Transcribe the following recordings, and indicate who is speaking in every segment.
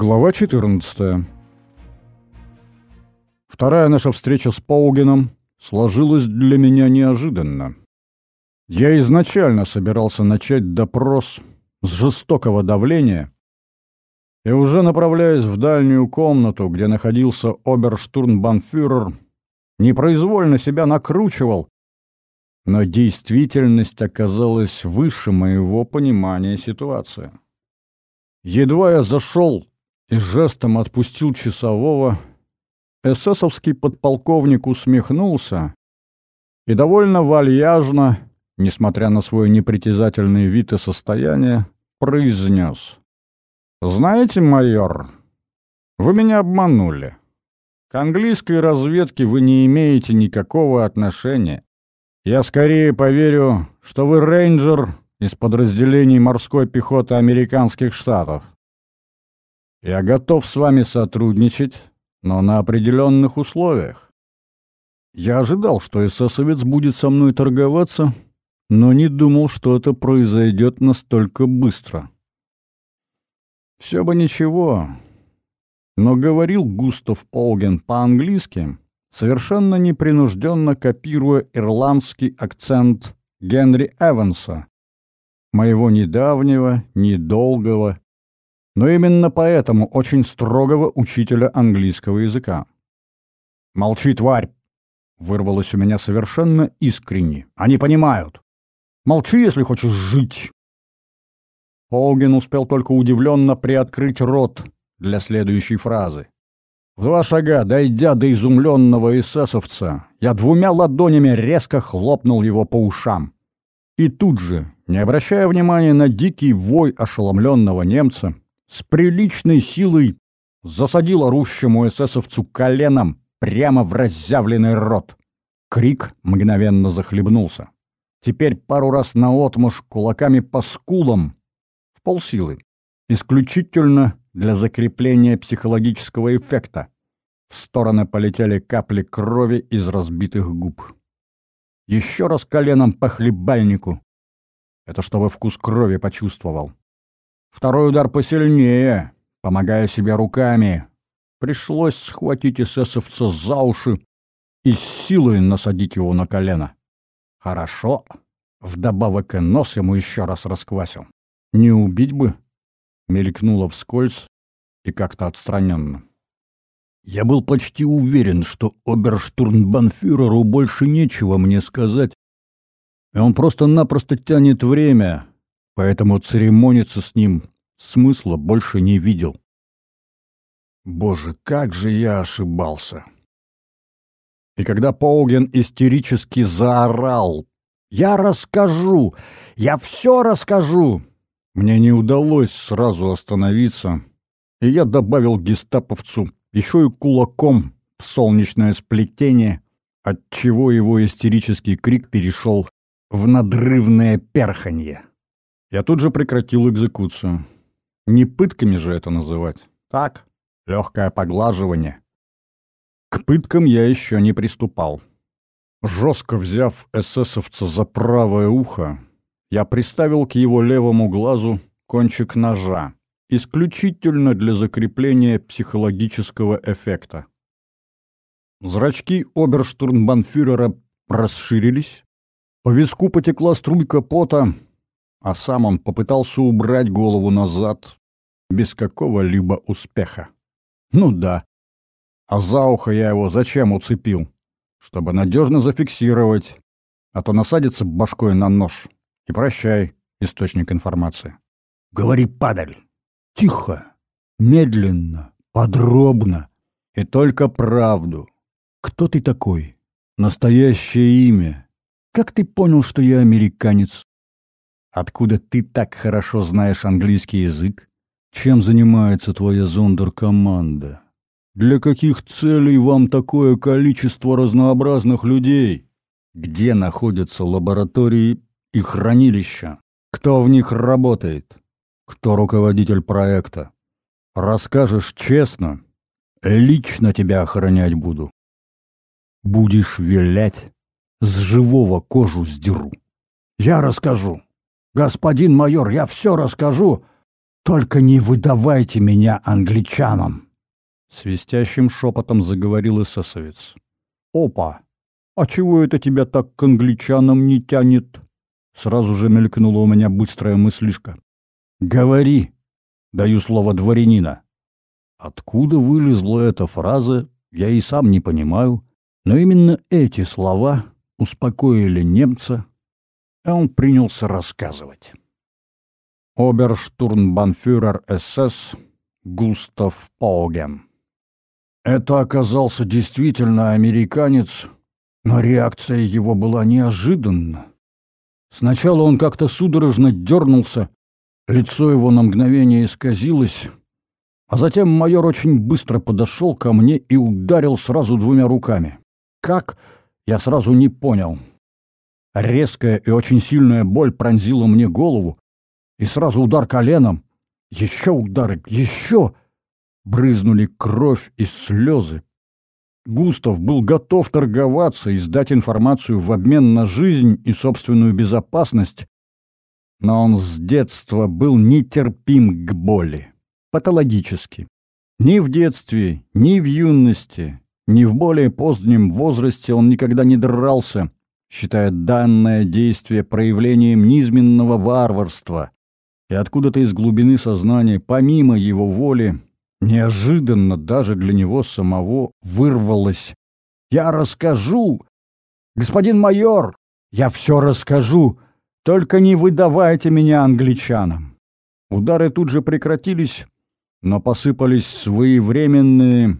Speaker 1: Глава 14. Вторая наша встреча с Паугеном сложилась для меня неожиданно. Я изначально собирался начать допрос с жестокого давления, и уже направляясь в дальнюю комнату, где находился оберштурмбанфюрер, непроизвольно себя накручивал, но действительность оказалась выше моего понимания ситуации. Едва я зашел и жестом отпустил часового, эсэсовский подполковник усмехнулся и довольно вальяжно, несмотря на свой непритязательный вид и состояние, произнес. «Знаете, майор, вы меня обманули. К английской разведке вы не имеете никакого отношения. Я скорее поверю, что вы рейнджер из подразделений морской пехоты американских штатов. Я готов с вами сотрудничать, но на определенных условиях. Я ожидал, что эсэсовец будет со мной торговаться, но не думал, что это произойдет настолько быстро. Все бы ничего, но говорил Густав Полген по-английски, совершенно непринужденно копируя ирландский акцент Генри Эванса, моего недавнего, недолгого но именно поэтому очень строгого учителя английского языка. «Молчи, тварь!» — вырвалось у меня совершенно искренне. «Они понимают! Молчи, если хочешь жить!» Олгин успел только удивленно приоткрыть рот для следующей фразы. В два шага, дойдя до изумленного эсэсовца, я двумя ладонями резко хлопнул его по ушам. И тут же, не обращая внимания на дикий вой ошеломленного немца, с приличной силой засадил орущему эсэсовцу коленом прямо в разъявленный рот. Крик мгновенно захлебнулся. Теперь пару раз наотмашь кулаками по скулам, в полсилы, исключительно для закрепления психологического эффекта. В стороны полетели капли крови из разбитых губ. Еще раз коленом по хлебальнику. Это чтобы вкус крови почувствовал. Второй удар посильнее, помогая себе руками. Пришлось схватить эсэсовца за уши и с силой насадить его на колено. Хорошо. Вдобавок и нос ему еще раз расквасил. Не убить бы, мелькнуло вскользь и как-то отстраненно. Я был почти уверен, что оберштурмбанфюреру больше нечего мне сказать, и он просто-напросто тянет время, поэтому церемониться с ним смысла больше не видел. Боже, как же я ошибался! И когда Поуген истерически заорал «Я расскажу! Я все расскажу!» Мне не удалось сразу остановиться, и я добавил гестаповцу еще и кулаком в солнечное сплетение, отчего его истерический крик перешел в надрывное перханье. Я тут же прекратил экзекуцию. Не пытками же это называть. Так, легкое поглаживание. К пыткам я еще не приступал. Жестко взяв эсэсовца за правое ухо, я приставил к его левому глазу кончик ножа, исключительно для закрепления психологического эффекта. Зрачки оберштурмбанфюрера расширились, по виску потекла струйка пота, а сам он попытался убрать голову назад без какого-либо успеха. Ну да. А за ухо я его зачем уцепил? Чтобы надежно зафиксировать, а то насадится башкой на нож. И прощай, источник информации. Говори, падаль. Тихо, медленно, подробно. И только правду. Кто ты такой? Настоящее имя. Как ты понял, что я американец? Откуда ты так хорошо знаешь английский язык? Чем занимается твоя зондеркоманда? Для каких целей вам такое количество разнообразных людей? Где находятся лаборатории и хранилища? Кто в них работает? Кто руководитель проекта? Расскажешь честно, лично тебя охранять буду. Будешь вилять, с живого кожу сдеру. Я расскажу. «Господин майор, я все расскажу, «Только не выдавайте меня англичанам!» Свистящим шепотом заговорил эсэсовец. «Опа! А чего это тебя так к англичанам не тянет?» Сразу же мелькнула у меня быстрая мыслишка. «Говори!» — даю слово дворянина. Откуда вылезла эта фраза, я и сам не понимаю, но именно эти слова успокоили немца, и он принялся рассказывать. Оберштурмбанфюрер СС Густав Пауген. Это оказался действительно американец, но реакция его была неожиданна. Сначала он как-то судорожно дернулся, лицо его на мгновение исказилось, а затем майор очень быстро подошел ко мне и ударил сразу двумя руками. Как? Я сразу не понял. Резкая и очень сильная боль пронзила мне голову, и сразу удар коленом. Еще удары, еще! Брызнули кровь и слезы. Густав был готов торговаться и сдать информацию в обмен на жизнь и собственную безопасность, но он с детства был нетерпим к боли патологически. Ни в детстве, ни в юности, ни в более позднем возрасте он никогда не дрался, считая данное действие проявлением низменного варварства. И откуда-то из глубины сознания, помимо его воли, неожиданно даже для него самого вырвалось «Я расскажу! Господин майор, я все расскажу! Только не выдавайте меня англичанам!» Удары тут же прекратились, но посыпались своевременные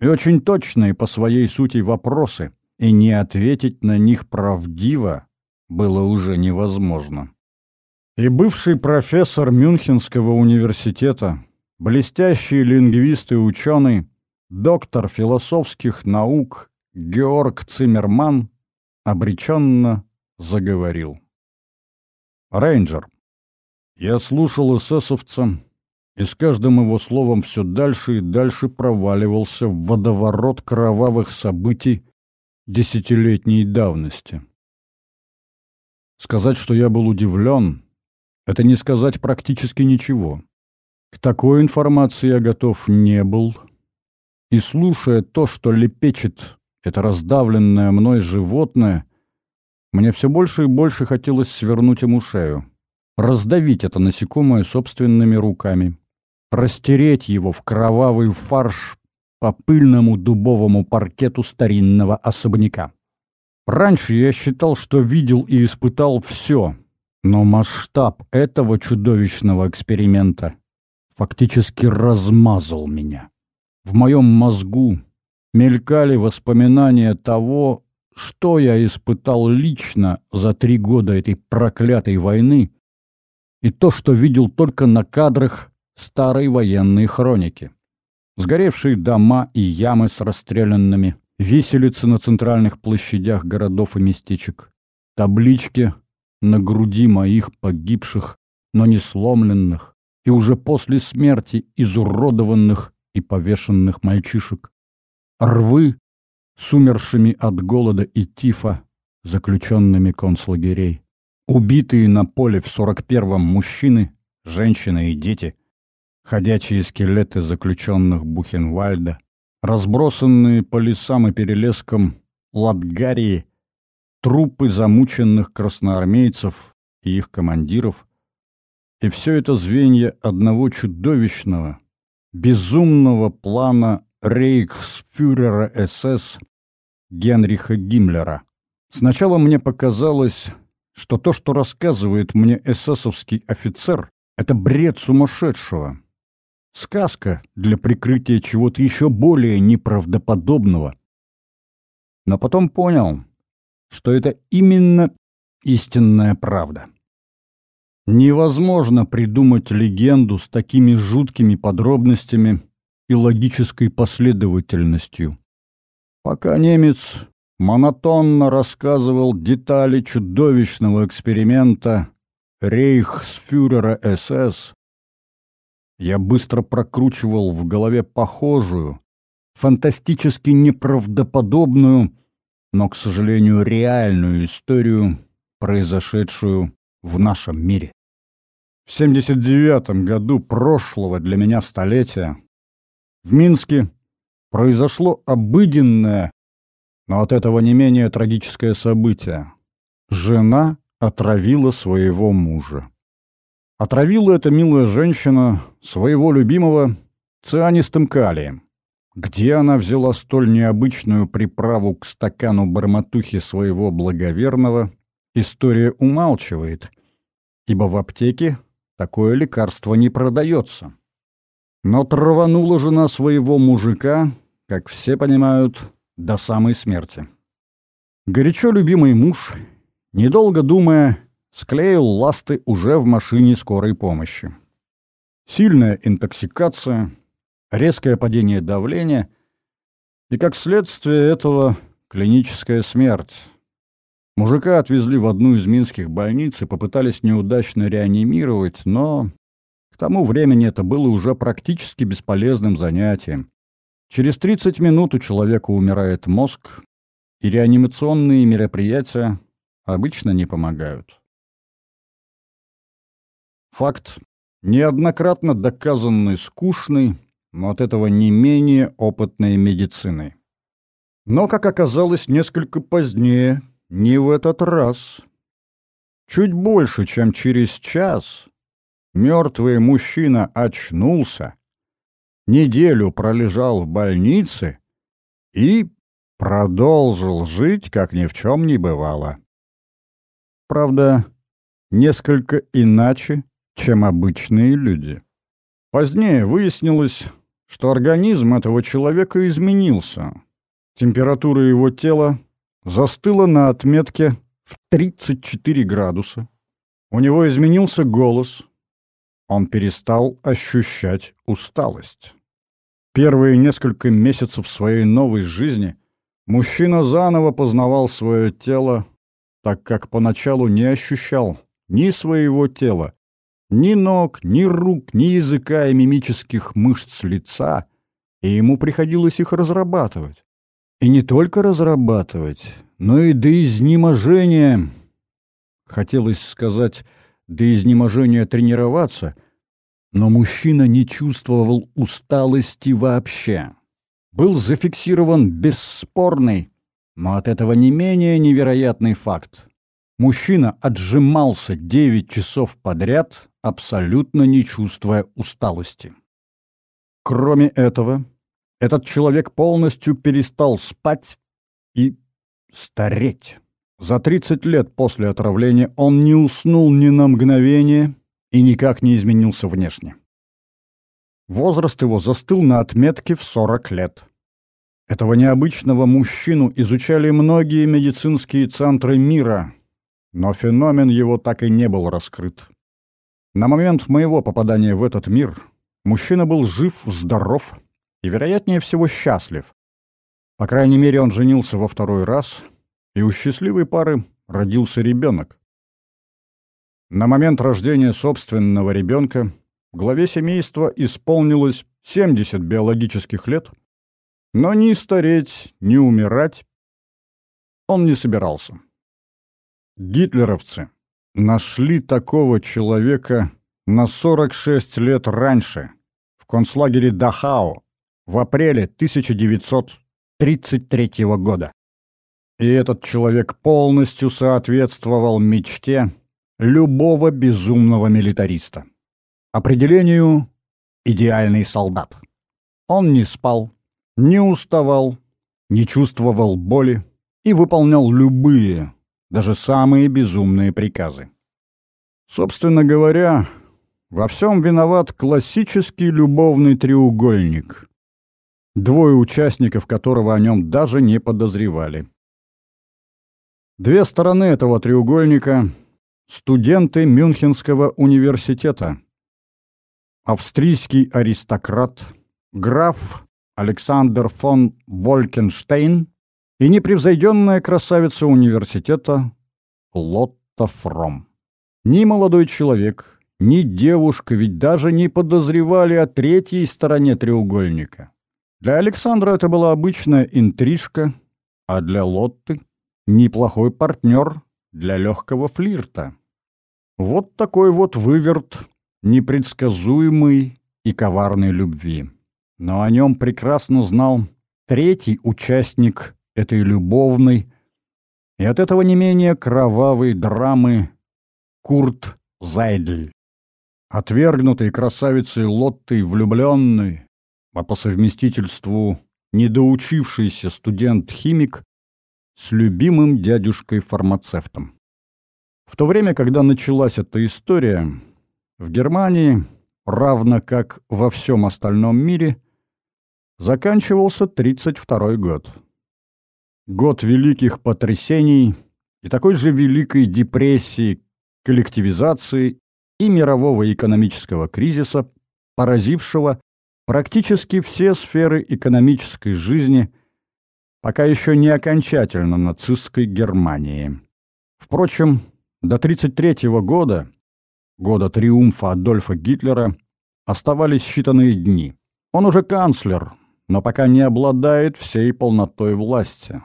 Speaker 1: и очень точные по своей сути вопросы, и не ответить на них правдиво было уже невозможно. И бывший профессор Мюнхенского университета, блестящий лингвист и ученый, доктор философских наук Георг Циммерман обреченно заговорил. «Рейнджер, я слушал эсэсовца, и с каждым его словом все дальше и дальше проваливался в водоворот кровавых событий десятилетней давности. Сказать, что я был удивлен, это не сказать практически ничего. К такой информации я готов не был, и слушая то, что лепечет это раздавленное мной животное, мне все больше и больше хотелось свернуть ему шею, раздавить это насекомое собственными руками растереть его в кровавый фарш по пыльному дубовому паркету старинного особняка. Раньше я считал, что видел и испытал все, но масштаб этого чудовищного эксперимента фактически размазал меня. В моем мозгу мелькали воспоминания того, что я испытал лично за три года этой проклятой войны, и то, что видел только на кадрах старой военной хроники. Сгоревшие дома и ямы с расстрелянными, виселицы на центральных площадях городов и местечек, таблички на груди моих погибших, но не сломленных, и уже после смерти изуродованных и повешенных мальчишек, рвы с умершими от голода и тифа заключенными концлагерей, убитые на поле в 41-м мужчины, женщины и дети — ходячие скелеты заключенных Бухенвальда, разбросанные по лесам и перелескам Латгарии, трупы замученных красноармейцев и их командиров, и все это звенья одного чудовищного, безумного плана рейхсфюрера СС Генриха Гиммлера. Сначала мне показалось, что то, что рассказывает мне эсэсовский офицер, это бред сумасшедшего. Сказка для прикрытия чего-то еще более неправдоподобного. Но потом понял, что это именно истинная правда. Невозможно придумать легенду с такими жуткими подробностями и логической последовательностью. Пока немец монотонно рассказывал детали чудовищного эксперимента рейхсфюрера СС, я быстро прокручивал в голове похожую, фантастически неправдоподобную, но, к сожалению, реальную историю, произошедшую в нашем мире. В 79 году прошлого для меня столетия в Минске произошло обыденное, но от этого не менее трагическое событие. Жена отравила своего мужа. Отравила эта милая женщина своего любимого цианистым калием. Где она взяла столь необычную приправу к стакану барматухи своего благоверного, история умалчивает, ибо в аптеке такое лекарство не продается. Но траванула жена своего мужика, как все понимают, до самой смерти. Горячо любимый муж, недолго думая, склеил ласты уже в машине скорой помощи. Сильная интоксикация, резкое падение давления и, как следствие этого, клиническая смерть. Мужика отвезли в одну из минских больниц и попытались неудачно реанимировать, но к тому времени это было уже практически бесполезным занятием. Через 30 минут у человека умирает мозг, и реанимационные мероприятия обычно не помогают. Факт, неоднократно доказанный скучный, но от этого не менее опытной медициной. Но, как оказалось, несколько позднее, не в этот раз. Чуть больше, чем через час, мертвый мужчина очнулся, неделю пролежал в больнице и продолжил жить, как ни в чем не бывало. Правда, несколько иначе, чем обычные люди. Позднее выяснилось, что организм этого человека изменился. Температура его тела застыла на отметке в 34 градуса. У него изменился голос. Он перестал ощущать усталость. Первые несколько месяцев своей новой жизни мужчина заново познавал свое тело, так как поначалу не ощущал ни своего тела, ни ног, ни рук, ни языка и мимических мышц лица, и ему приходилось их разрабатывать. И не только разрабатывать, но и до изнеможения. Хотелось сказать, до изнеможения тренироваться, но мужчина не чувствовал усталости вообще. Был зафиксирован бесспорный, но от этого не менее невероятный факт. Мужчина отжимался 9 часов подряд, абсолютно не чувствуя усталости. Кроме этого, этот человек полностью перестал спать и стареть. За 30 лет после отравления он не уснул ни на мгновение и никак не изменился внешне. Возраст его застыл на отметке в 40 лет. Этого необычного мужчину изучали многие медицинские центры мира, но феномен его так и не был раскрыт. На момент моего попадания в этот мир мужчина был жив, здоров и, вероятнее всего, счастлив. По крайней мере, он женился во второй раз, и у счастливой пары родился ребенок. На момент рождения собственного ребенка главе семейства исполнилось 70 биологических лет, но ни стареть, ни умирать он не собирался. Гитлеровцы нашли такого человека на 46 лет раньше, в концлагере Дахау, в апреле 1933 года. И этот человек полностью соответствовал мечте любого безумного милитариста. Определению «идеальный солдат». Он не спал, не уставал, не чувствовал боли и выполнял любые, даже самые безумные приказы. Собственно говоря, во всем виноват классический любовный треугольник, двое участников которого о нем даже не подозревали. Две стороны этого треугольника — студенты Мюнхенского университета. Австрийский аристократ, граф Александр фон Волькенштейн и непревзойденная красавица университета Лотта Фром. Ни молодой человек, ни девушка ведь даже не подозревали о третьей стороне треугольника. Для Александра это была обычная интрижка, а для Лотты — неплохой партнер для легкого флирта. Вот такой вот выверт непредсказуемой и коварной любви. Но о нем прекрасно знал третий участник этой любовной и от этого не менее кровавой драмы Курт Зайдль. Отвергнутый красавицей Лоттой влюбленный, а по совместительству недоучившийся студент-химик с любимым дядюшкой-фармацевтом. В то время, когда началась эта история, в Германии, равно как во всем остальном мире, заканчивался 32 год. Год великих потрясений и такой же великой депрессии, коллективизации и мирового экономического кризиса, поразившего практически все сферы экономической жизни, пока еще не окончательно нацистской Германии. Впрочем, до 1933 года, года триумфа Адольфа Гитлера, оставались считанные дни. Он уже канцлер, но пока не обладает всей полнотой власти.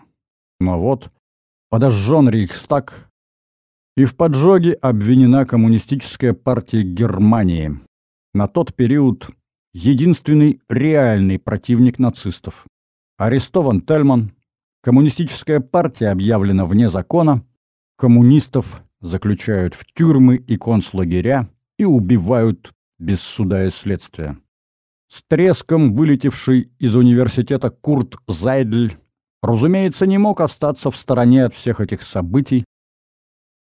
Speaker 1: Но вот подожжен Рейхстаг, и в поджоге обвинена Коммунистическая партия Германии, на тот период единственный реальный противник нацистов. Арестован Тельман, Коммунистическая партия объявлена вне закона, коммунистов заключают в тюрьмы и концлагеря и убивают без суда и следствия. С треском вылетевший из университета Курт Зайдль, разумеется, не мог остаться в стороне от всех этих событий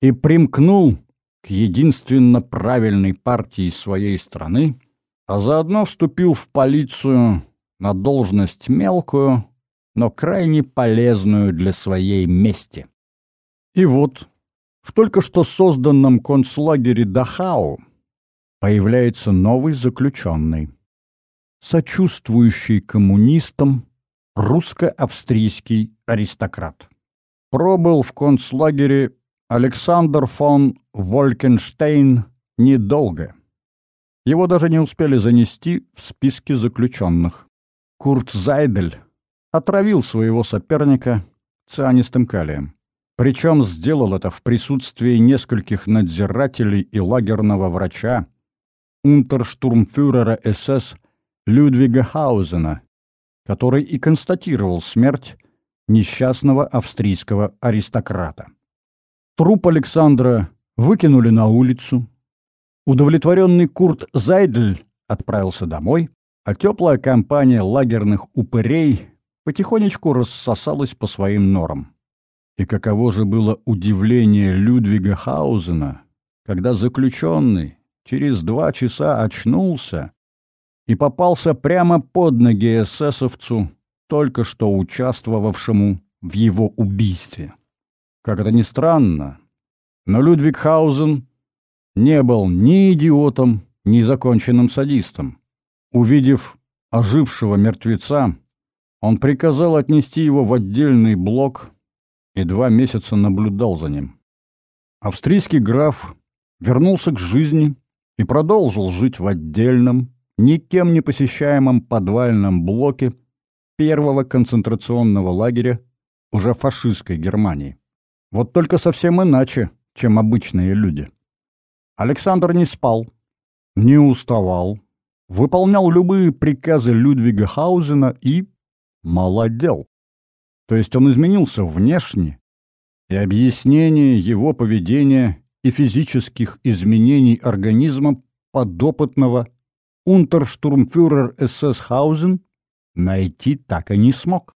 Speaker 1: и примкнул к единственно правильной партии своей страны, а заодно вступил в полицию на должность мелкую, но крайне полезную для своей мести. И вот в только что созданном концлагере Дахау появляется новый заключенный, сочувствующий коммунистам русско-австрийский аристократ. Пробыл в концлагере Александр фон Волькенштейн недолго. Его даже не успели занести в списки заключенных. Курт Зайдель отравил своего соперника цианистым калием. Причем сделал это в присутствии нескольких надзирателей и лагерного врача, унтерштурмфюрера СС Людвига Хаузена, который и констатировал смерть несчастного австрийского аристократа. Труп Александра выкинули на улицу. Удовлетворенный Курт Зайдль отправился домой, а теплая компания лагерных упырей потихонечку рассосалась по своим норам. И каково же было удивление Людвига Хаузена, когда заключенный через два часа очнулся и попался прямо под ноги эсэсовцу, только что участвовавшему в его убийстве. Как это ни странно, но Людвиг Хаузен не был ни идиотом, ни законченным садистом. Увидев ожившего мертвеца, он приказал отнести его в отдельный блок и два месяца наблюдал за ним. Австрийский граф вернулся к жизни и продолжил жить в отдельном, никем не посещаемом подвальном блоке первого концентрационного лагеря уже фашистской Германии. Вот только совсем иначе, чем обычные люди. Александр не спал, не уставал, выполнял любые приказы Людвига Хаузена и молодел. То есть он изменился внешне, и объяснение его поведения и физических изменений организма подопытного унтерштурмфюрер СС Хаузен найти так и не смог.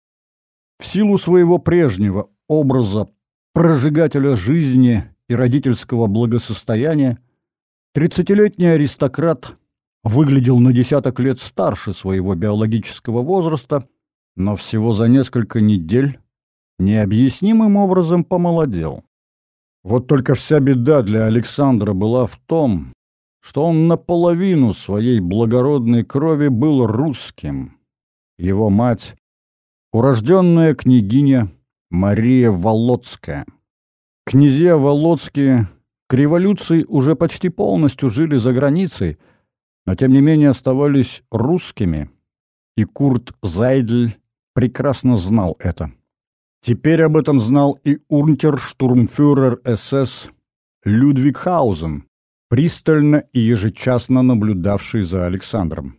Speaker 1: В силу своего прежнего образа прожигателя жизни и родительского благосостояния, тридцатилетний аристократ выглядел на десяток лет старше своего биологического возраста но всего за несколько недель необъяснимым образом помолодел. Вот только вся беда для Александра была в том, что он наполовину своей благородной крови был русским. Его мать — урожденная княгиня Мария Володская. Князья Володские к революции уже почти полностью жили за границей, но тем не менее оставались русскими, и Курт Зайдль прекрасно знал это. Теперь об этом знал и унтерштурмфюрер СС Людвиг Хаузен, пристально и ежечасно наблюдавший за Александром.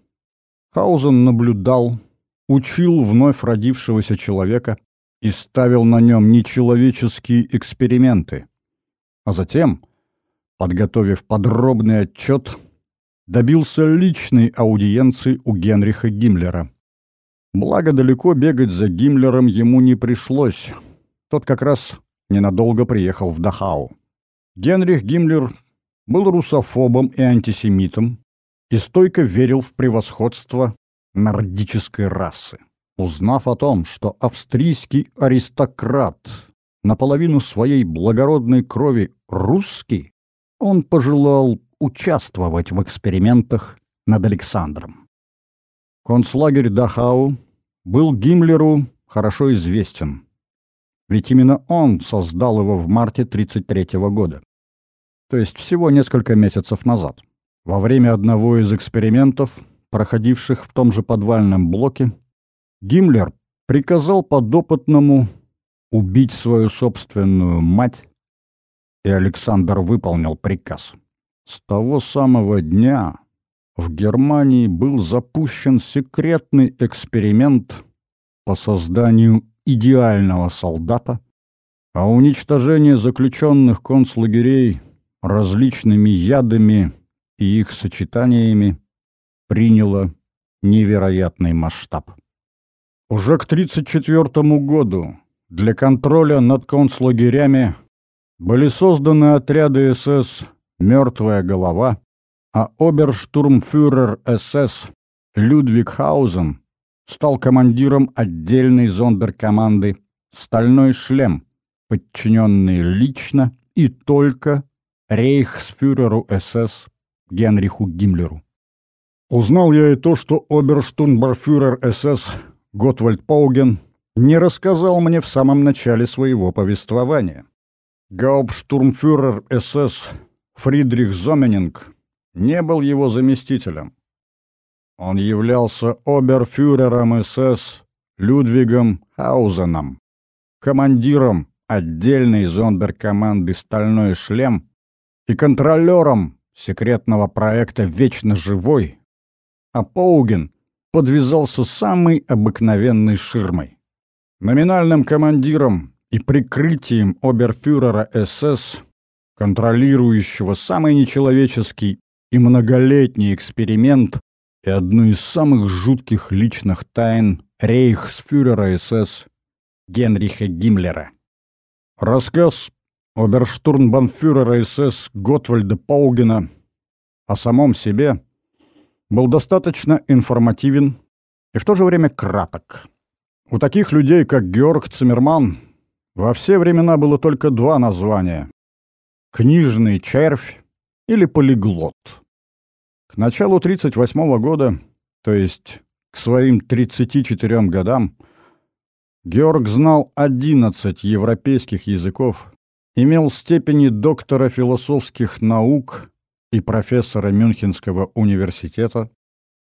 Speaker 1: Хаузен наблюдал, учил вновь родившегося человека и ставил на нем нечеловеческие эксперименты. А затем, подготовив подробный отчет, добился личной аудиенции у Генриха Гиммлера. Благо, далеко бегать за Гиммлером ему не пришлось. Тот как раз ненадолго приехал в Дахау. Генрих Гиммлер был русофобом и антисемитом и стойко верил в превосходство нордической расы. Узнав о том, что австрийский аристократ наполовину своей благородной крови русский, он пожелал участвовать в экспериментах над Александром. Концлагерь Дахау был Гиммлеру хорошо известен, ведь именно он создал его в марте 1933 года, то есть всего несколько месяцев назад. Во время одного из экспериментов, проходивших в том же подвальном блоке, Гиммлер приказал подопытному убить свою собственную мать, и Александр выполнил приказ. С того самого дня в Германии был запущен секретный эксперимент по созданию идеального солдата, а уничтожение заключенных концлагерей различными ядами и их сочетаниями приняло невероятный масштаб. Уже к 1934 году для контроля над концлагерями были созданы отряды СС «Мертвая голова», а оберштурмфюрер СС Людвиг Хаузен стал командиром отдельной зондеркоманды «Стальной шлем», подчиненный лично и только рейхсфюреру СС Генриху Гиммлеру. Узнал я и то, что оберштурмбарфюрер СС Готвальд Пауген не рассказал мне в самом начале своего повествования. Гауптштурмфюрер СС Фридрих Зоменинг не был его заместителем. Он являлся оберфюрером СС Людвигом Хаузеном, командиром отдельной зондеркоманды «Стальной шлем» и контролером секретного проекта «Вечно живой», а Пауген подвязался самой обыкновенной ширмой. Номинальным командиром и прикрытием оберфюрера СС, контролирующего самый нечеловеческий и многолетний эксперимент и одну из самых жутких личных тайн рейхсфюрера СС Генриха Гиммлера. Рассказ оберштурмбанфюрера СС Готвальда Паугена о самом себе был достаточно информативен и в то же время краток. У таких людей, как Георг Циммерман, во все времена было только два названия — «Книжный червь» или «Полиглот». К началу 1938 года, то есть к своим 34 годам, Георг знал 11 европейских языков, имел степени доктора философских наук и профессора Мюнхенского университета,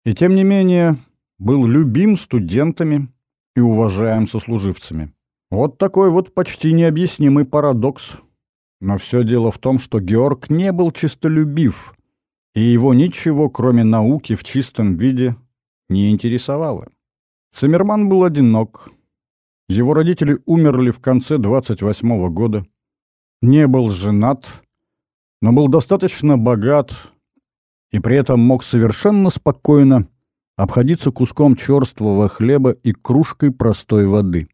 Speaker 1: и тем не менее был любим студентами и уважаем сослуживцами. Вот такой вот почти необъяснимый парадокс. Но все дело в том, что Георг не был чистолюбив, и его ничего, кроме науки в чистом виде, не интересовало. Циммерман был одинок. Его родители умерли в конце 28 -го года. Не был женат, но был достаточно богат и при этом мог совершенно спокойно обходиться куском черствого хлеба и кружкой простой воды.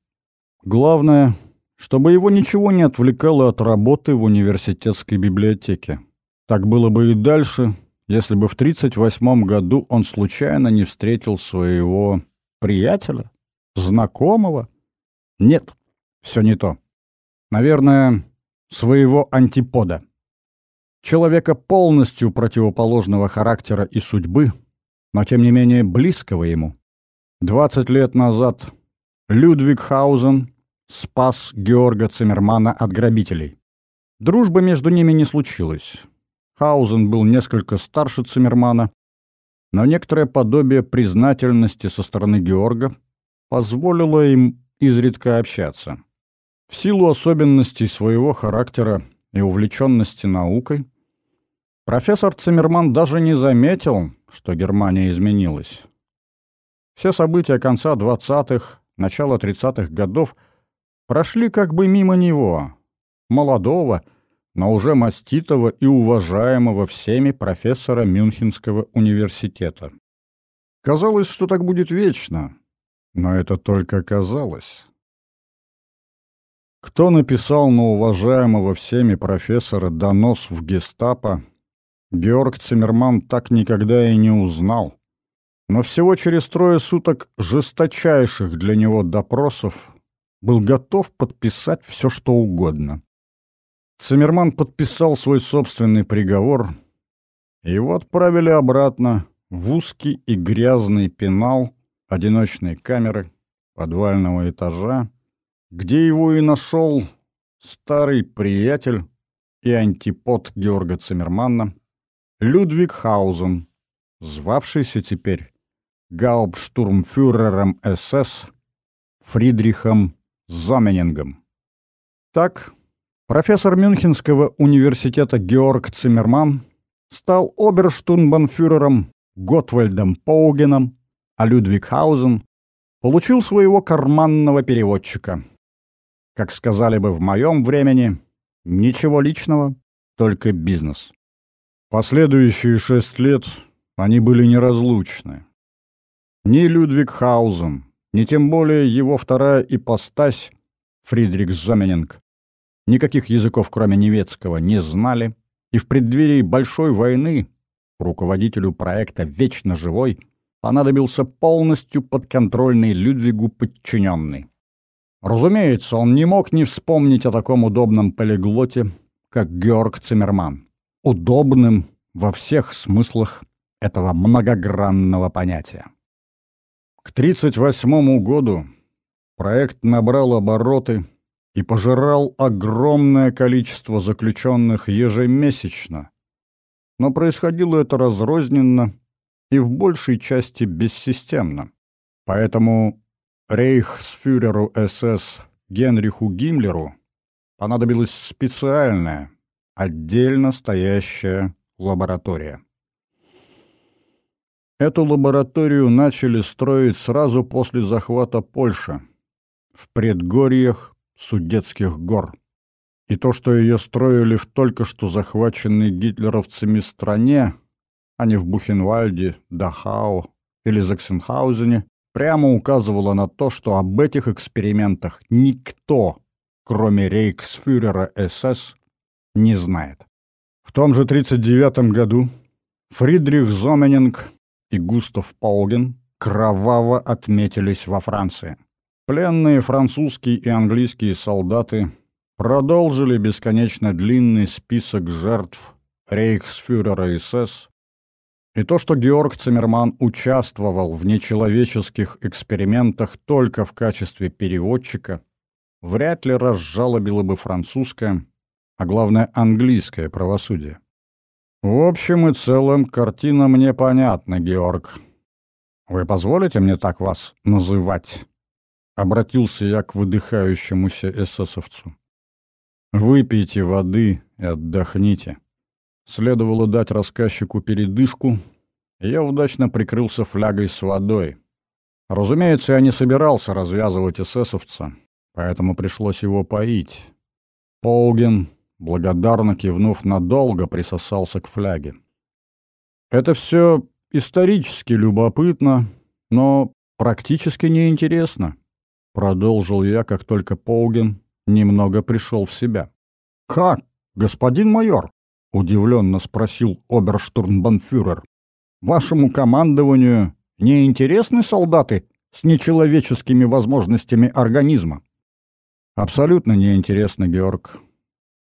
Speaker 1: Главное, чтобы его ничего не отвлекало от работы в университетской библиотеке. Так было бы и дальше, если бы в 1938 году он случайно не встретил своего приятеля, знакомого. Нет, все не то. Наверное, своего антипода. Человека полностью противоположного характера и судьбы, но тем не менее близкого ему. 20 лет назад Людвиг Хаузен спас Георга Циммермана от грабителей. Дружбы между ними не случилось. Хаузен был несколько старше Циммермана, но некоторое подобие признательности со стороны Георга позволило им изредка общаться. В силу особенностей своего характера и увлеченности наукой, Профессор Циммерман даже не заметил, что Германия изменилась. Все события конца 20-х, начала 30-х годов прошли как бы мимо него, молодого, но уже маститого и уважаемого всеми профессора Мюнхенского университета. Казалось, что так будет вечно, но это только казалось. Кто написал на уважаемого всеми профессора донос в гестапо, Георг Циммерман так никогда и не узнал. Но всего через трое суток жесточайших для него допросов был готов подписать все, что угодно. Циммерман подписал свой собственный приговор, и его отправили обратно в узкий и грязный пенал одиночной камеры подвального этажа, где его и нашел старый приятель и антипод Георга Циммермана Людвиг Хаузен, звавшийся теперь гауптштурмфюрером СС Фридрихом Зоменингом. Так, профессор Мюнхенского университета Георг Циммерман стал оберштурмбанфюрером Готвальдом Паугеном, а Людвиг Хаузен получил своего карманного переводчика. Как сказали бы в моем времени, ничего личного, только бизнес. Последующие шесть лет они были неразлучны. Ни Людвиг Хаузен, ни тем более его вторая ипостась, Фридрих Зоменинг, никаких языков, кроме немецкого, не знали, и в преддверии большой войны руководителю проекта «Вечно живой» понадобился полностью подконтрольный Людвигу подчиненный. Разумеется, он не мог не вспомнить о таком удобном полиглоте, как Георг Циммерман. Удобным во всех смыслах этого многогранного понятия. К 1938 году проект набрал обороты и пожирал огромное количество заключенных ежемесячно, но происходило это разрозненно и в большей части бессистемно. Поэтому рейхсфюреру СС Генриху Гиммлеру понадобилась специальная, отдельно стоящая лаборатория. Эту лабораторию начали строить сразу после захвата Польши, в предгорьях Судетских гор. И то, что ее строили в только что захваченной гитлеровцами стране, а не в Бухенвальде, Дахау или Заксенхаузене, прямо указывало на то, что об этих экспериментах никто, кроме рейхсфюрера СС, не знает. В том же 1939 году Фридрих Зоменинг и Густав Пауген кроваво отметились во Франции. Пленные французские и английские солдаты продолжили бесконечно длинный список жертв рейхсфюрера СС, и то, что Георг Циммерман участвовал в нечеловеческих экспериментах только в качестве переводчика, вряд ли разжалобило бы французское, а главное английское правосудие. В общем и целом, картина мне понятна, Георг. Вы позволите мне так вас называть? Обратился я к выдыхающемуся эсэсовцу. Выпейте воды и отдохните. Следовало дать рассказчику передышку, и я удачно прикрылся флягой с водой. Разумеется, я не собирался развязывать эсэсовца, поэтому пришлось его поить. Полген благодарно кивнув надолго, присосался к фляге. Это все исторически любопытно, но практически неинтересно, продолжил я, как только Полген немного пришел в себя. Как, господин майор? Удивленно спросил оберштурмбанфюрер. Вашему командованию не интересны солдаты с нечеловеческими возможностями организма? Абсолютно неинтересно, Георг.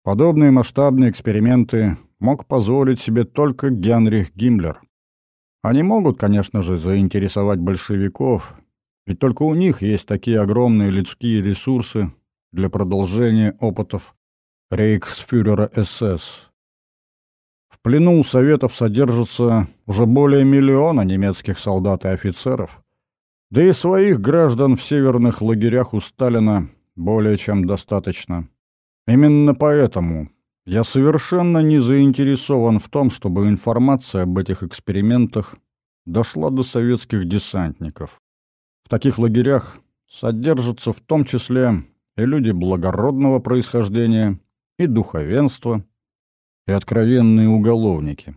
Speaker 1: Подобные масштабные эксперименты мог позволить себе только Генрих Гиммлер. Они могут, конечно же, заинтересовать большевиков, ведь только у них есть такие огромные людские ресурсы для продолжения опытов рейхсфюрера СС. Плену у Советов содержится уже более миллиона немецких солдат и офицеров, да и своих граждан в северных лагерях у Сталина более чем достаточно. Именно поэтому Я совершенно не заинтересован в том, чтобы информация об этих экспериментах дошла до советских десантников. В таких лагерях содержатся в том числе и люди благородного происхождения, и духовенство, и откровенные уголовники.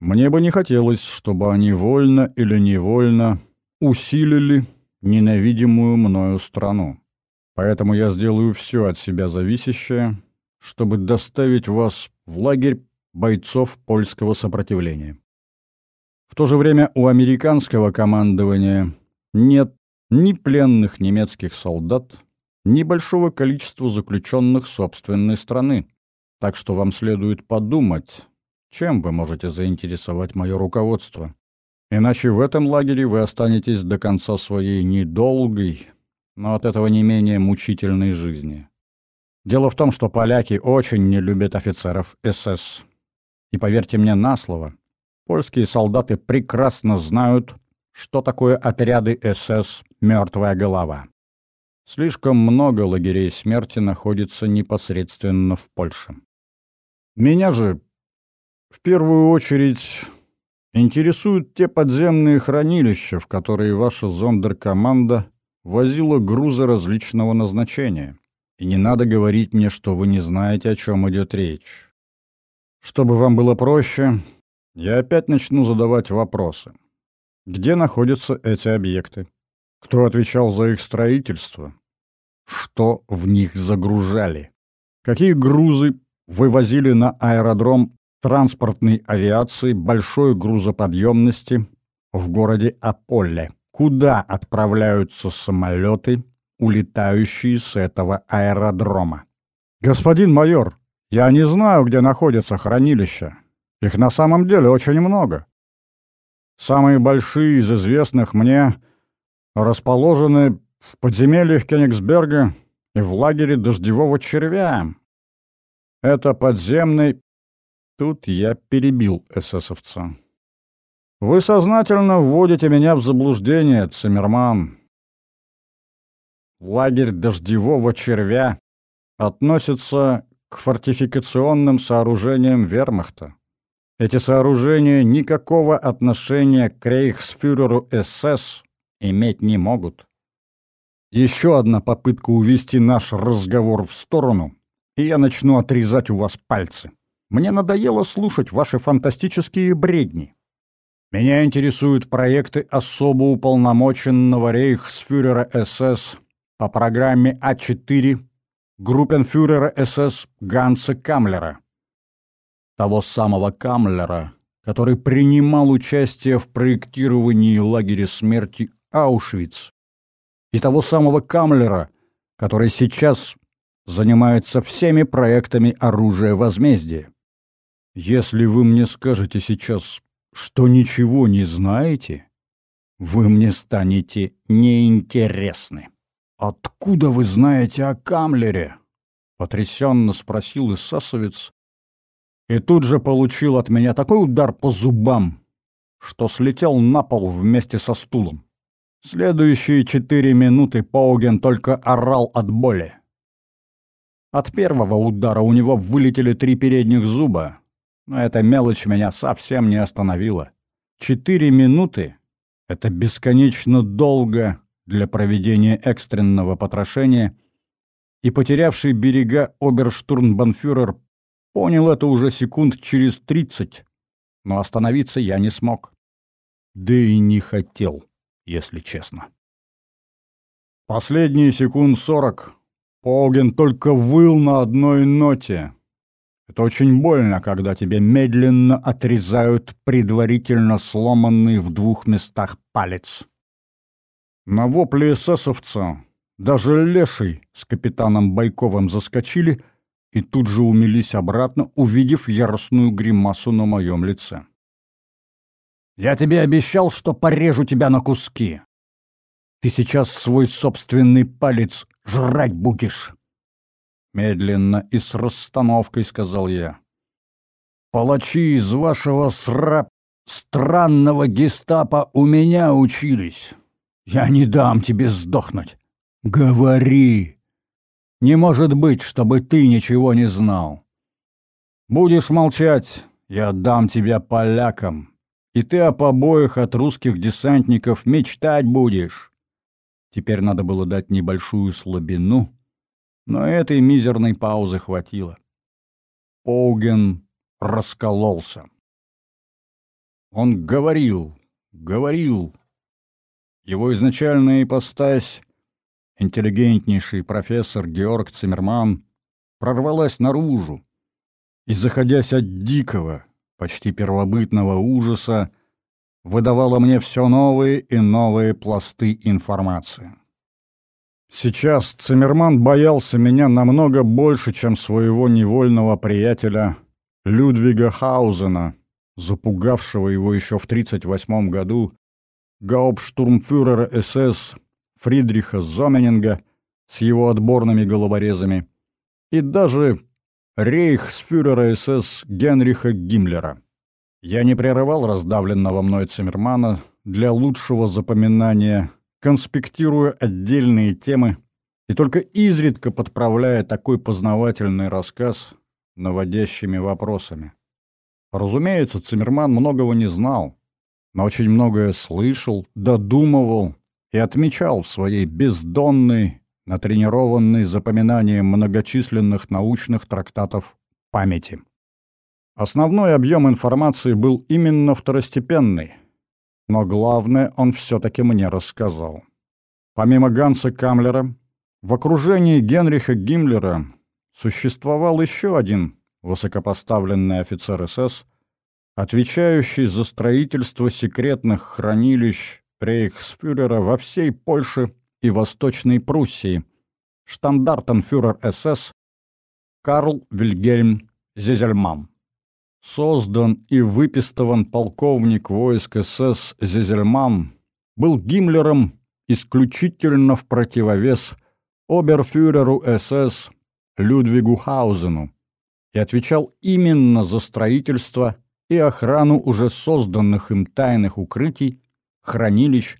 Speaker 1: Мне бы не хотелось, чтобы они вольно или невольно усилили ненавидимую мною страну. Поэтому я сделаю все от себя зависящее, чтобы доставить вас в лагерь бойцов польского сопротивления. В то же время у американского командования нет ни пленных немецких солдат, ни большого количества заключенных собственной страны. Так что вам следует подумать, чем вы можете заинтересовать мое руководство. Иначе в этом лагере вы останетесь до конца своей недолгой, но от этого не менее мучительной жизни. Дело в том, что поляки очень не любят офицеров СС. И поверьте мне на слово, польские солдаты прекрасно знают, что такое отряды СС «Мертвая голова». Слишком много лагерей смерти находится непосредственно в Польше. Меня же в первую очередь интересуют те подземные хранилища, в которые ваша зондеркоманда возила грузы различного назначения. И не надо говорить мне, что вы не знаете, о чем идет речь. Чтобы вам было проще, я опять начну задавать вопросы. Где находятся эти объекты? Кто отвечал за их строительство? Что в них загружали? Какие грузы вывозили на аэродром транспортной авиации большой грузоподъемности в городе Аполле? Куда отправляются самолеты, улетающие с этого аэродрома? Господин майор, я не знаю, где находятся хранилища. Их на самом деле очень много. Самые большие из известных мне расположены в подземельях Кенигсберга и в лагере дождевого червя. Это подземный... Тут я перебил эсэсовца. Вы сознательно вводите меня в заблуждение, Циммерман. Лагерь дождевого червя относится к фортификационным сооружениям вермахта. Эти сооружения никакого отношения к рейхсфюреру СС иметь не могут. Еще одна попытка увести наш разговор в сторону, и я начну отрезать у вас пальцы. Мне надоело слушать ваши фантастические бредни. Меня интересуют проекты особо уполномоченного рейхсфюрера СС по программе А4 группенфюрера СС Ганса Камлера того самого Камлера, который принимал участие в проектировании лагеря смерти Аушвиц, и того самого Камлера, который сейчас занимается всеми проектами оружия возмездия. Если вы мне скажете сейчас, что ничего не знаете, вы мне станете неинтересны. «Откуда вы знаете о Камлере?» — потрясенно спросил Исасовец, и тут же получил от меня такой удар по зубам, что слетел на пол вместе со стулом. Следующие четыре минуты Пауген только орал от боли. От первого удара у него вылетели три передних зуба, но эта мелочь меня совсем не остановила. Четыре минуты — это бесконечно долго для проведения экстренного потрошения, и потерявший берега оберштурмбанфюрер Понял это уже секунд через тридцать, но остановиться я не смог. Да и не хотел, если честно. Последние секунд сорок Поген только выл на одной ноте. Это очень больно, когда тебе медленно отрезают предварительно сломанный в двух местах палец. На вопли эсэсовца даже Леший с капитаном Байковым заскочили — и тут же умились обратно, увидев яростную гримасу на моем лице. «Я тебе обещал, что порежу тебя на куски. Ты сейчас свой собственный палец жрать будешь!» Медленно и с расстановкой сказал я. «Палачи из вашего сра... странного гестапо у меня учились. Я не дам тебе сдохнуть. Говори!» Не может быть, чтобы ты ничего не знал. Будешь молчать, я отдам тебя полякам, и ты о побоях от русских десантников мечтать будешь. Теперь надо было дать небольшую слабину, но этой мизерной паузы хватило. Поуген раскололся. Он говорил, говорил. Его изначальная ипостась, интеллигентнейший профессор Георг Циммерман, прорвалась наружу и, заходясь от дикого, почти первобытного ужаса, выдавала мне все новые и новые пласты информации. Сейчас Циммерман боялся меня намного больше, чем своего невольного приятеля Людвига Хаузена, запугавшего его еще в 1938 году, гауптштурмфюрера СС Фридриха Зоменинга с его отборными головорезами и даже рейхсфюрера СС Генриха Гиммлера. Я не прерывал раздавленного мной Циммермана для лучшего запоминания, конспектируя отдельные темы и только изредка подправляя такой познавательный рассказ наводящими вопросами. Разумеется, Циммерман многого не знал, но очень многое слышал, додумывал и отмечал в своей бездонной, натренированной запоминанием многочисленных научных трактатов памяти. Основной объем информации был именно второстепенный, но главное он все-таки мне рассказал. Помимо Ганса Камлера, в окружении Генриха Гиммлера существовал еще один высокопоставленный офицер СС, отвечающий за строительство секретных хранилищ рейхсфюрера во всей Польше и Восточной Пруссии, штандартенфюрер СС Карл Вильгельм Зезельман создан и выпистован полковник войск СС Зезельман, был Гиммлером исключительно в противовес оберфюреру СС Людвигу Хаузену и отвечал именно за строительство и охрану уже созданных им тайных укрытий, хранилищ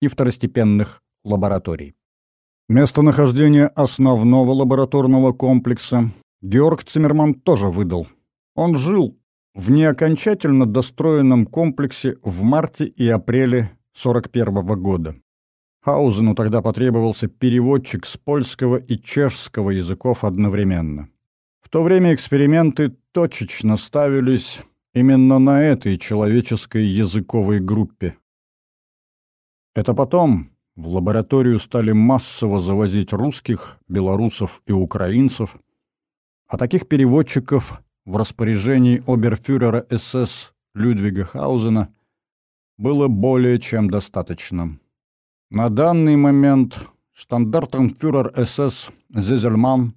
Speaker 1: и второстепенных лабораторий. Местонахождение основного лабораторного комплекса Георг Циммерман тоже выдал. Он жил в неокончательно достроенном комплексе в марте и апреле 41 года. Хаузену тогда потребовался переводчик с польского и чешского языков одновременно. В то время эксперименты точечно ставились именно на этой человеческой языковой группе. Это потом в лабораторию стали массово завозить русских, белорусов и украинцев, а таких переводчиков в распоряжении оберфюрера СС Людвига Хаузена было более чем достаточно. На данный момент штандартенфюрер СС Зезельман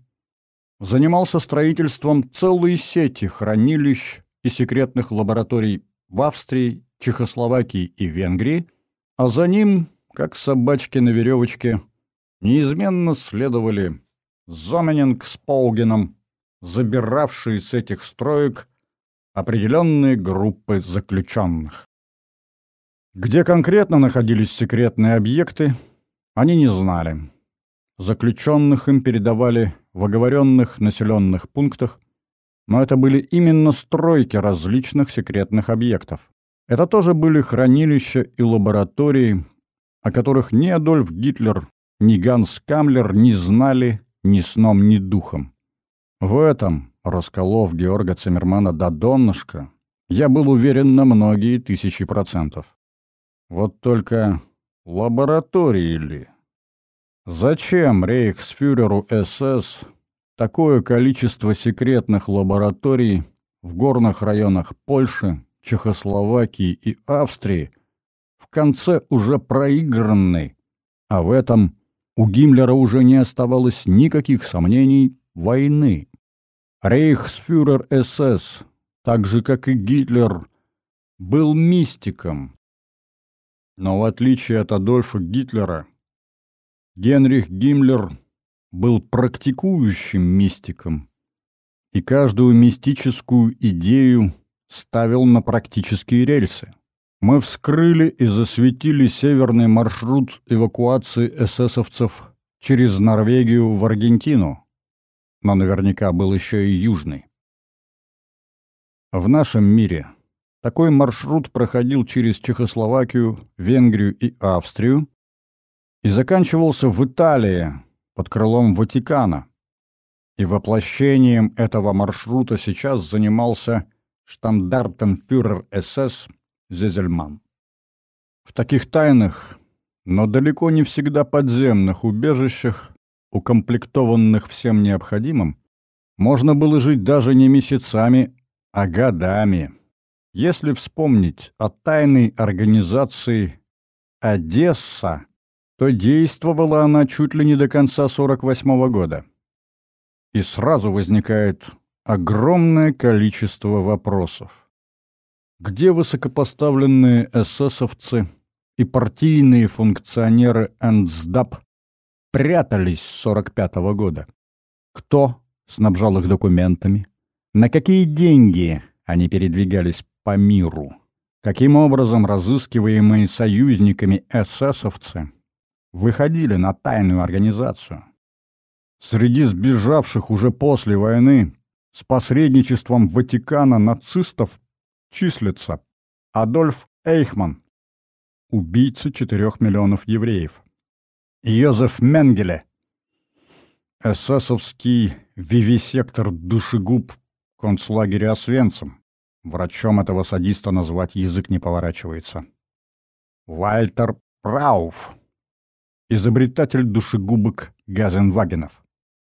Speaker 1: занимался строительством целой сети хранилищ и секретных лабораторий в Австрии, Чехословакии и Венгрии, а за ним, как собачки на веревочке, неизменно следовали Зоменинг с Полгеном, забиравшие с этих строек определенные группы заключенных. Где конкретно находились секретные объекты, они не знали. Заключенных им передавали в оговоренных населенных пунктах, но это были именно стройки различных секретных объектов. Это тоже были хранилища и лаборатории, о которых ни Адольф Гитлер, ни Ганс Камлер не знали ни сном, ни духом. В этом, расколов Георга Циммермана до донышка, я был уверен на многие тысячи процентов. Вот только лаборатории ли? Зачем рейхсфюреру СС такое количество секретных лабораторий в горных районах Польши, Чехословакии и Австрии конце уже проигранной, а в этом у Гиммлера уже не оставалось никаких сомнений войны? Рейхсфюрер СС, так же как и Гитлер, был мистиком. Но в отличие от Адольфа Гитлера, Генрих Гиммлер был практикующим мистиком и каждую мистическую идею ставил на практические рельсы. Мы вскрыли и засветили северный маршрут эвакуации эсэсовцев через Норвегию в Аргентину, но наверняка был еще и южный. В нашем мире такой маршрут проходил через Чехословакию, Венгрию и Австрию и заканчивался в Италии под крылом Ватикана. И воплощением этого маршрута сейчас занимался штандартенфюрер СС Зезельман. В таких тайных, но далеко не всегда подземных убежищах, укомплектованных всем необходимым, можно было жить даже не месяцами, а годами. Если вспомнить о тайной организации «Одесса», то действовала она чуть ли не до конца 48 -го года. И сразу возникает огромное количество вопросов. Где высокопоставленные эсэсовцы и партийные функционеры НСДАП прятались с 45 -го года? Кто снабжал их документами? На какие деньги они передвигались по миру? Каким образом разыскиваемые союзниками эсэсовцы выходили на тайную организацию? Среди сбежавших уже после войны с посредничеством Ватикана нацистов числится Адольф Эйхман, убийца четырех миллионов евреев, Йозеф Менгеле, эсэсовский вивисектор душегуб концлагеря Освенцим. Врачом этого садиста назвать язык не поворачивается. Вальтер Прауф, изобретатель душегубок Газенвагенов.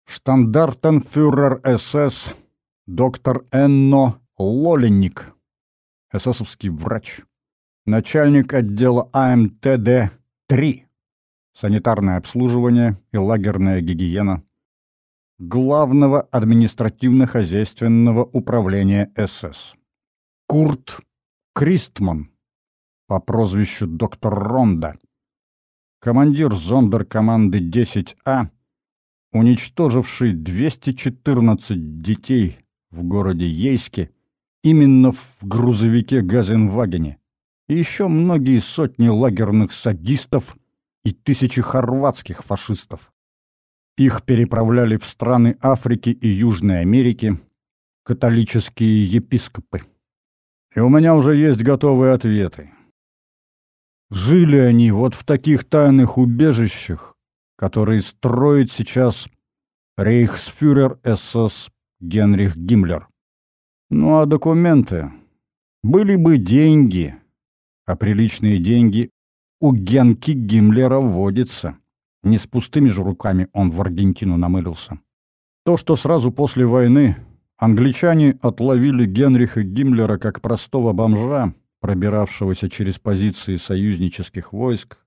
Speaker 1: Штандартенфюрер СС доктор Энно Лоленник, эсэсовский врач, начальник отдела АМТД-3, санитарное обслуживание и лагерная гигиена, главного административно-хозяйственного управления СС. Курт Кристман, по прозвищу доктор Ронда, командир зондеркоманды 10А, уничтоживший 214 детей в городе Ейске, именно в грузовике Газенвагене, и еще многие сотни лагерных садистов и тысячи хорватских фашистов. Их переправляли в страны Африки и Южной Америки католические епископы. И у меня уже есть готовые ответы. Жили они вот в таких тайных убежищах, которые строит сейчас рейхсфюрер СС Генрих Гиммлер. Ну а документы? Были бы деньги, а приличные деньги у Генки Гиммлера водятся. Не с пустыми же руками он в Аргентину намылился. То, что сразу после войны англичане отловили Генриха Гиммлера как простого бомжа, пробиравшегося через позиции союзнических войск,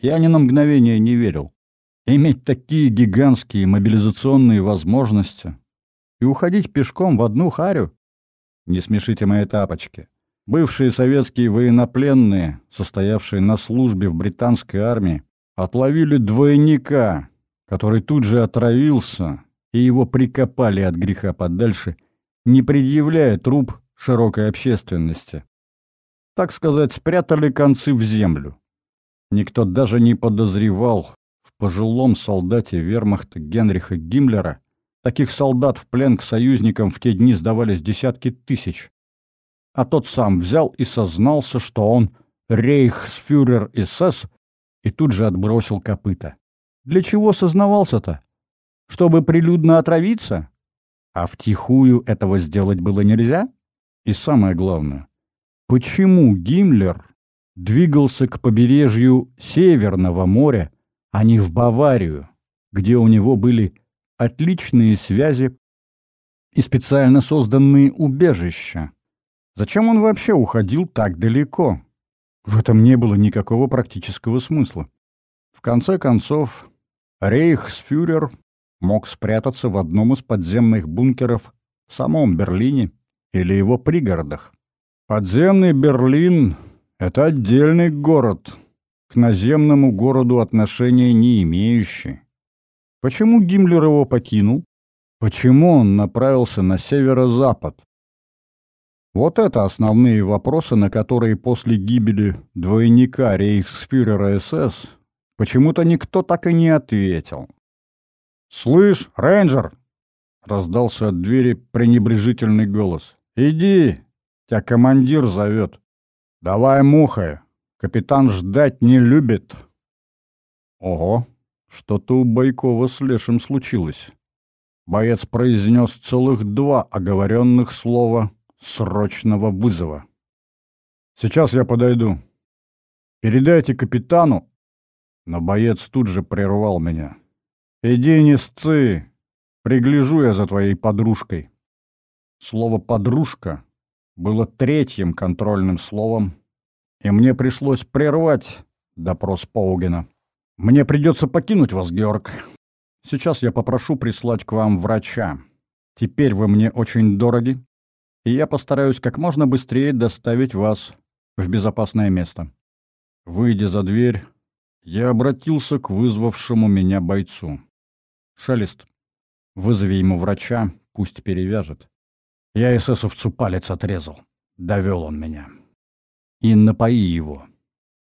Speaker 1: я ни на мгновение не верил. Иметь такие гигантские мобилизационные возможности и уходить пешком в одну харю? Не смешите мои тапочки. Бывшие советские военнопленные, состоявшие на службе в британской армии, отловили двойника, который тут же отравился, и его прикопали от греха подальше, не предъявляя труп широкой общественности. Так сказать, спрятали концы в землю. Никто даже не подозревал, пожилом солдате вермахта Генриха Гиммлера, таких солдат в плен к союзникам в те дни сдавались десятки тысяч. А тот сам взял и сознался, что он рейхсфюрер СС, и тут же отбросил копыта. Для чего сознавался-то? Чтобы прилюдно отравиться? А втихую этого сделать было нельзя? И самое главное, почему Гиммлер двигался к побережью Северного моря, а не в Баварию, где у него были отличные связи и специально созданные убежища. Зачем он вообще уходил так далеко? В этом не было никакого практического смысла. В конце концов, рейхсфюрер мог спрятаться в одном из подземных бункеров в самом Берлине или его пригородах. Подземный Берлин — это отдельный город, к наземному городу отношения не имеющий. Почему Гиммлер его покинул? Почему он направился на северо-запад? Вот это основные вопросы, на которые после гибели двойника рейхсфюрера СС почему-то никто так и не ответил. «Слышь, рейнджер!» — раздался от двери пренебрежительный голос. «Иди, Тебя командир зовет. Давай, мухой. Капитан ждать не любит. Ого, что-то у Байкова с Лешим случилось. Боец произнес целых два оговоренных слова срочного вызова. «Сейчас я подойду. Передайте капитану». Но боец тут же прервал меня. «Иди не сцы, пригляжу я за твоей подружкой». Слово «подружка» было третьим контрольным словом, и мне пришлось прервать допрос Паугина. «Мне придется покинуть вас, Георг. Сейчас я попрошу прислать к вам врача. Теперь вы мне очень дороги, и я постараюсь как можно быстрее доставить вас в безопасное место». Выйдя за дверь, я обратился к вызвавшему меня бойцу. «Шелест, вызови ему врача, пусть перевяжет. Я эсэсовцу палец отрезал. Довел он меня. И напои его.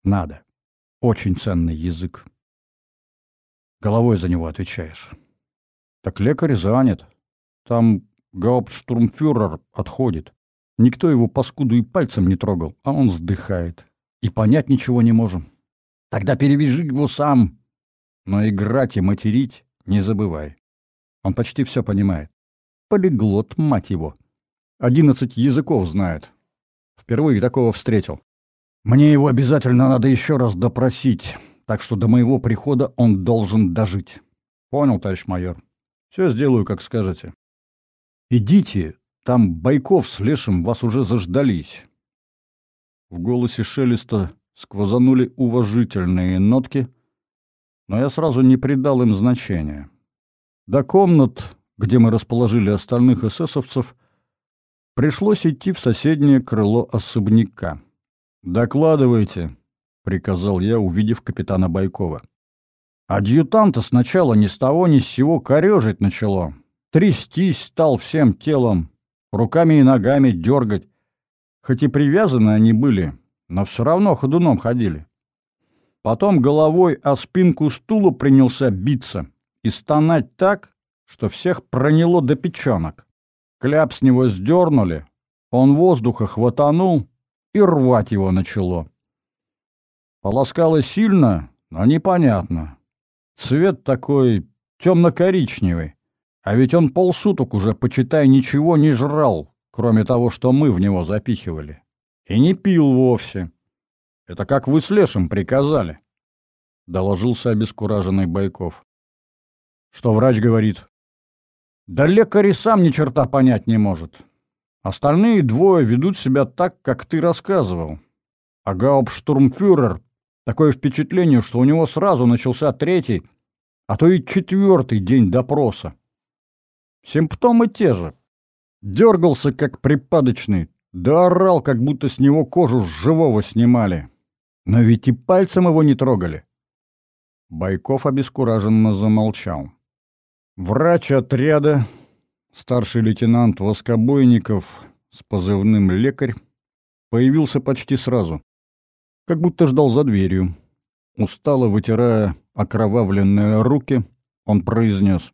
Speaker 1: Надо. Очень ценный язык. Головой за него отвечаешь. Так лекарь занят. Там гауптштурмфюрер отходит. Никто его паскуду и пальцем не трогал, а он вздыхает. И понять ничего не можем. Тогда перевяжи его сам. Но играть и материть не забывай. Он почти все понимает. Полиглот, мать его. Одиннадцать языков знает. Впервые такого встретил. Мне его обязательно надо еще раз допросить так что до моего прихода он должен дожить. Понял, товарищ майор. Все сделаю, как скажете. Идите, там Байков с Лешим вас уже заждались. В голосе Шелеста сквозанули уважительные нотки, но я сразу не придал им значения. До комнат, где мы расположили остальных эсэсовцев, пришлось идти в соседнее крыло особняка. «Докладывайте», — приказал я, увидев капитана Байкова. Адъютанта сначала ни с того ни с сего корежить начало. Трястись стал всем телом, руками и ногами дергать. Хоть и привязаны они были, но все равно ходуном ходили. Потом головой о спинку стула принялся биться и стонать так, что всех проняло до печенок. Кляп с него сдернули, он воздуха хватанул и рвать его начало. Полоскало сильно, но непонятно. Цвет такой темно-коричневый. А ведь он полсуток уже, почитай, ничего не жрал, кроме того, что мы в него запихивали. И не пил вовсе. Это как вы с Лешем приказали, — доложился обескураженный Байков. Что врач говорит? Да лекарь и сам ни черта понять не может. Остальные двое ведут себя так, как ты рассказывал. А гауптштурмфюрер Такое впечатление, что у него сразу начался третий, а то и четвертый день допроса. Симптомы те же. Дергался, как припадочный, да орал, как будто с него кожу живого снимали. Но ведь и пальцем его не трогали. Байков обескураженно замолчал. Врач отряда, старший лейтенант Воскобойников с позывным «Лекарь», появился почти сразу как будто ждал за дверью. Устало вытирая окровавленные руки, он произнес.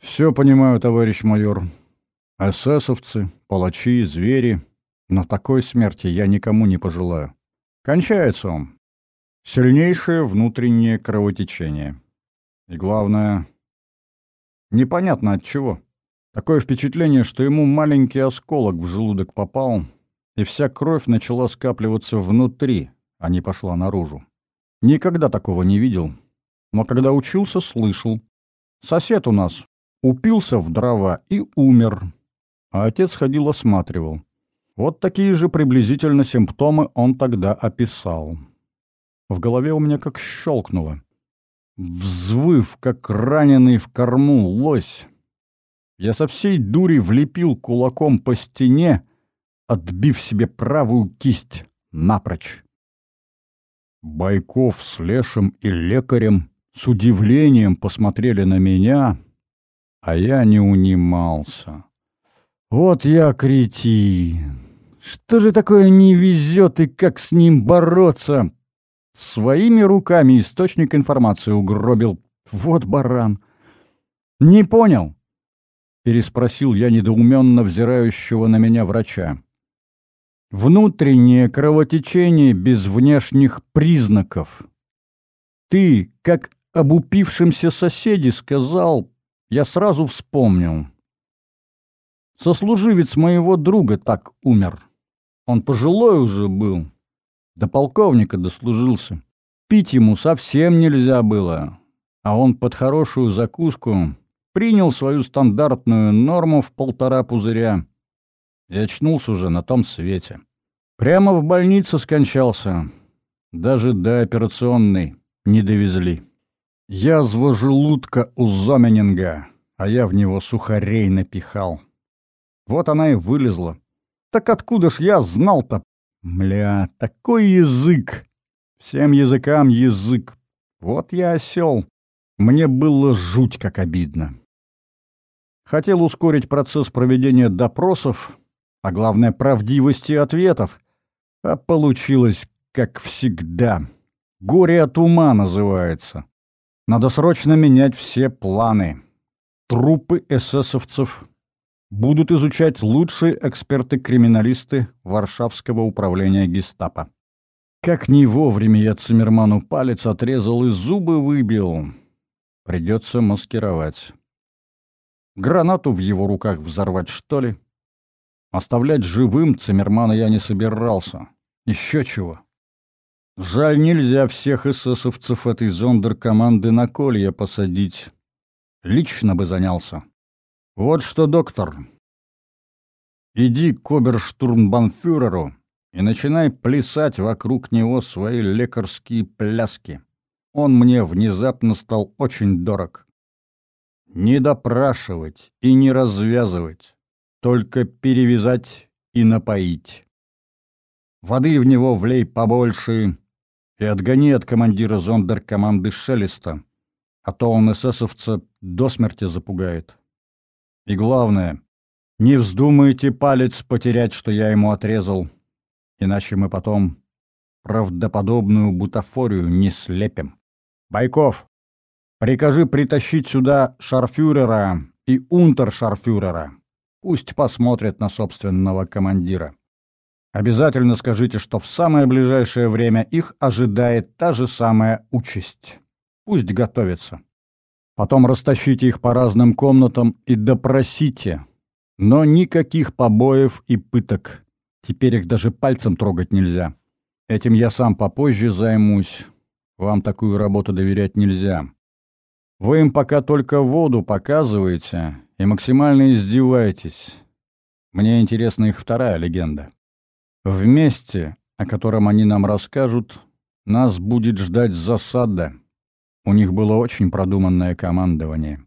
Speaker 1: «Все понимаю, товарищ майор. Эсэсовцы, палачи, звери. Но такой смерти я никому не пожелаю. Кончается он. Сильнейшее внутреннее кровотечение. И главное, непонятно от чего. Такое впечатление, что ему маленький осколок в желудок попал, и вся кровь начала скапливаться внутри, а не пошла наружу. Никогда такого не видел, но когда учился, слышал. Сосед у нас упился в дрова и умер, а отец ходил осматривал. Вот такие же приблизительно симптомы он тогда описал. В голове у меня как щелкнуло. Взвыв, как раненый в корму лось, я со всей дури влепил кулаком по стене, отбив себе правую кисть напрочь. Байков с Лешем и лекарем с удивлением посмотрели на меня, а я не унимался. Вот я кретин! Что же такое не везет и как с ним бороться? Своими руками источник информации угробил. Вот баран! Не понял? Переспросил я недоуменно взирающего на меня врача. Внутреннее кровотечение без внешних признаков. Ты, как об соседе сказал, я сразу вспомнил. Сослуживец моего друга так умер. Он пожилой уже был. До полковника дослужился. Пить ему совсем нельзя было. А он под хорошую закуску принял свою стандартную норму в полтора пузыря и очнулся уже на том свете. Прямо в больнице скончался. Даже до операционной не довезли. Язва желудка у Зоменинга, а я в него сухарей напихал. Вот она и вылезла. Так откуда ж я знал-то? Мля, такой язык! Всем языкам язык. Вот я осел. Мне было жуть как обидно. Хотел ускорить процесс проведения допросов, а главное, правдивости ответов. А получилось, как всегда. Горе от ума называется. Надо срочно менять все планы. Трупы эсэсовцев будут изучать лучшие эксперты-криминалисты Варшавского управления гестапо. Как не вовремя я Циммерману палец отрезал и зубы выбил. Придется маскировать. Гранату в его руках взорвать, что ли? Оставлять живым Циммермана я не собирался. Еще чего. Жаль, нельзя всех эсэсовцев этой зондеркоманды на колья посадить. Лично бы занялся. Вот что, доктор. Иди к оберштурмбанфюреру и начинай плясать вокруг него свои лекарские пляски. Он мне внезапно стал очень дорог. Не допрашивать и не развязывать, только перевязать и напоить. Воды в него влей побольше и отгони от командира зондеркоманды Шелеста, а то он эсэсовца до смерти запугает. И главное, не вздумайте палец потерять, что я ему отрезал, иначе мы потом правдоподобную бутафорию не слепим. Байков, Прикажи притащить сюда шарфюрера и унтершарфюрера. Пусть посмотрят на собственного командира. Обязательно скажите, что в самое ближайшее время их ожидает та же самая участь. Пусть готовятся. Потом растащите их по разным комнатам и допросите. Но никаких побоев и пыток. Теперь их даже пальцем трогать нельзя. Этим я сам попозже займусь. Вам такую работу доверять нельзя. Вы им пока только воду показываете и максимально издеваетесь. Мне интересна их вторая легенда. В месте, о котором они нам расскажут, нас будет ждать засада. У них было очень продуманное командование.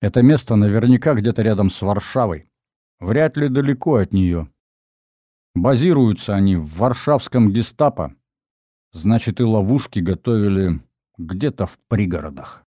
Speaker 1: Это место наверняка где-то рядом с Варшавой. Вряд ли далеко от нее. Базируются они в варшавском гестапо. Значит, и ловушки готовили где-то в пригородах.